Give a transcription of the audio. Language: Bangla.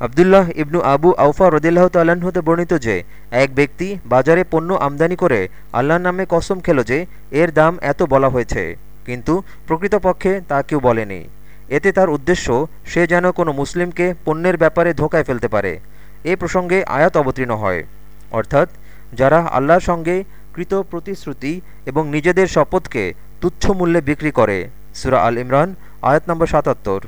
আবদুল্লাহ ইবনু আবু আউফা রদিল্লাহ তাল্লাহ্ন হতে বর্ণিত যে, এক ব্যক্তি বাজারে পণ্য আমদানি করে আল্লাহর নামে কসম খেল যে, এর দাম এত বলা হয়েছে। কিন্তু প্রকৃতপক্ষে তা কেউ বলেনি। এতে তার উদ্দেশ্য, সে যেন কোনো মুসলিমকে পণ্যের ব্যাপারে ধোকায় ফেলতে পারে। এ প্রসঙ্গে আয়াত অবতীর্ণ হয়। অর্থাৎ, যারা আল্লাহর সঙ্গে কৃত প্রতিশ্রুতি এবং নিজেদের শপথকে তুচ্ছ মূল্যে বিক্রি করে, সুরা আল ইমরান, আয়াত নম্বর সাতাত্তর।